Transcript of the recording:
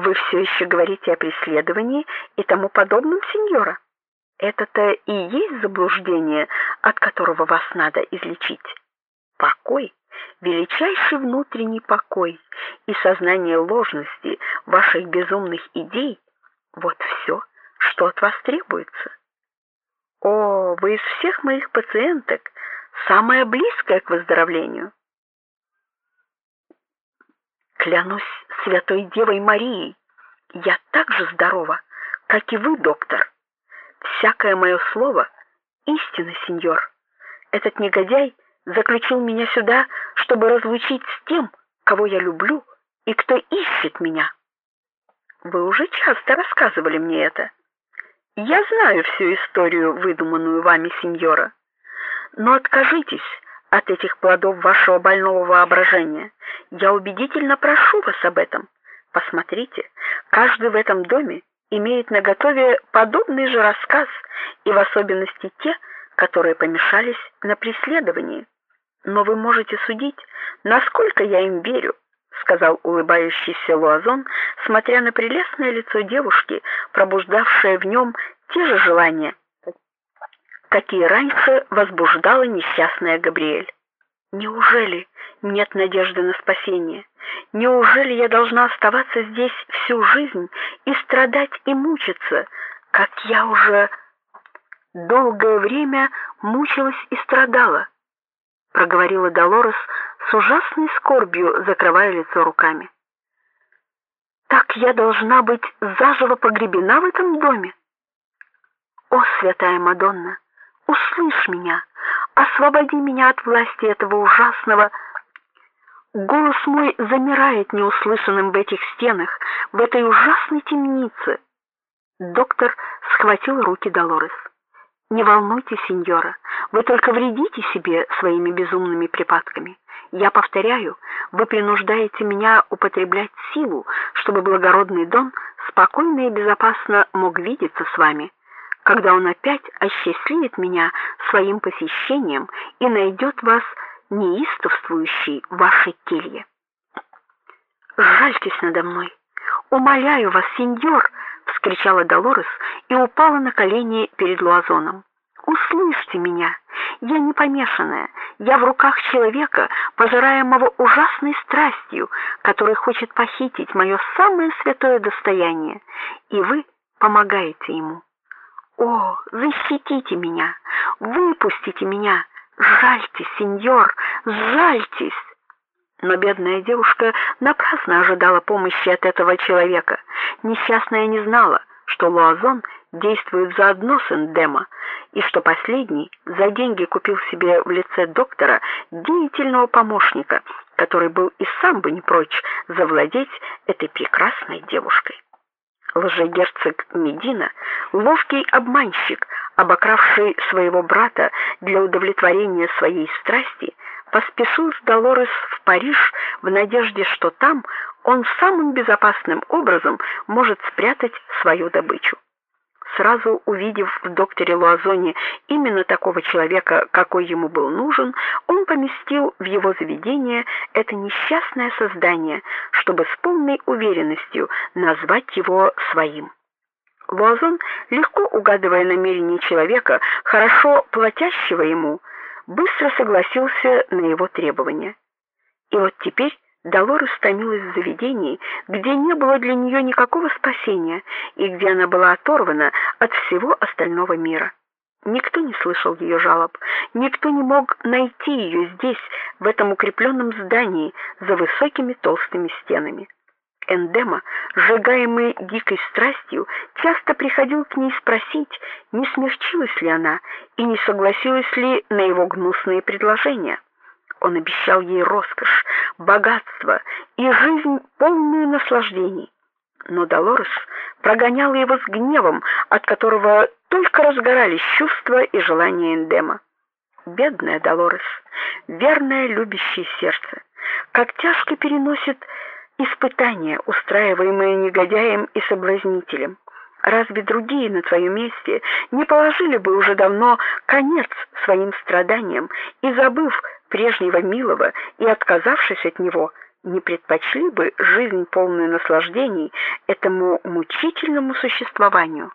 Вы все еще говорите о преследовании и тому подобном, сеньора? Это-то и есть заблуждение, от которого вас надо излечить. Покой, величайший внутренний покой и сознание ложности ваших безумных идей вот все, что от вас требуется. О, вы из всех моих пациенток самая близкая к выздоровлению. Клянусь святой Девой Марией, я так же здорова, как и вы, доктор. Всякое мое слово истина, сеньор. Этот негодяй заключил меня сюда, чтобы разлучить с тем, кого я люблю и кто ищет меня. Вы уже часто рассказывали мне это. Я знаю всю историю, выдуманную вами, сеньора. Но откажитесь от этих плодов вашего больного воображения. Я убедительно прошу вас об этом. Посмотрите, каждый в этом доме имеет наготове подобный же рассказ, и в особенности те, которые помешались на преследовании. Но вы можете судить, насколько я им верю, сказал улыбающийся Луазон, смотря на прелестное лицо девушки, пробуждавшее в нем те же желания, какие раньше возбуждала несчастная Габриэль. Неужели нет надежды на спасение? Неужели я должна оставаться здесь всю жизнь и страдать и мучиться, как я уже долгое время мучилась и страдала? проговорила Долорес с ужасной скорбью, закрывая лицо руками. Так я должна быть заживо погребена в этом доме? О, святая Мадонна, услышь меня, освободи меня от власти этого ужасного Голос мой замирает неуслышанным в этих стенах, в этой ужасной темнице. Доктор схватил руки Долорес. Не волнуйтесь, сеньора, вы только вредите себе своими безумными припадками. Я повторяю, вы принуждаете меня употреблять силу, чтобы благородный Дон спокойно и безопасно мог видеться с вами когда он опять осчастливит меня своим посещением и найдет вас неистовствующей в вашей келье. Жальтесь надо мной. Умоляю вас, сеньор, вскричала Долорес и упала на колени перед Луазоном. Услышьте меня. Я не помешанная. Я в руках человека, пожираемого ужасной страстью, который хочет похитить мое самое святое достояние, и вы помогаете ему. О, защитите меня, выпустите меня, жальтесь, сеньор, жальтесь. Но бедная девушка напрасно ожидала помощи от этого человека. Несчастная не знала, что Луазон действует заодно с Эндема, и что последний за деньги купил себе в лице доктора деятельного помощника, который был и сам бы не прочь завладеть этой прекрасной девушкой лжегерцог Медина, ловкий обманщик, обокравший своего брата для удовлетворения своей страсти, поспешил с Долорес в Париж в надежде, что там он самым безопасным образом может спрятать свою добычу сразу увидев в докторе Луазоне именно такого человека, какой ему был нужен, он поместил в его заведение это несчастное создание, чтобы с полной уверенностью назвать его своим. Луазон, легко угадывая намерения человека, хорошо платящего ему, быстро согласился на его требования. И вот теперь Долорес томилась в заведении, где не было для нее никакого спасения и где она была оторвана от всего остального мира. Никто не слышал ее жалоб, никто не мог найти ее здесь, в этом укрепленном здании за высокими толстыми стенами. Эндема, сжигаемый дикой страстью, часто приходил к ней спросить, не смягчилась ли она и не согласилась ли на его гнусные предложения. Он обещал ей роскошь, богатство и жизнь полную наслаждений. Но Долорес прогоняла его с гневом, от которого только разгорались чувства и желания Эндема. Бедная Долорес, верное любящее сердце, как тяжко переносит испытания, устраиваемые негодяем и соблазнителем. Разве другие на твоем месте не положили бы уже давно конец своим страданиям и забыв прежнего милого и отказавшись от него, не предпочли бы жизнь полную наслаждений этому мучительному существованию?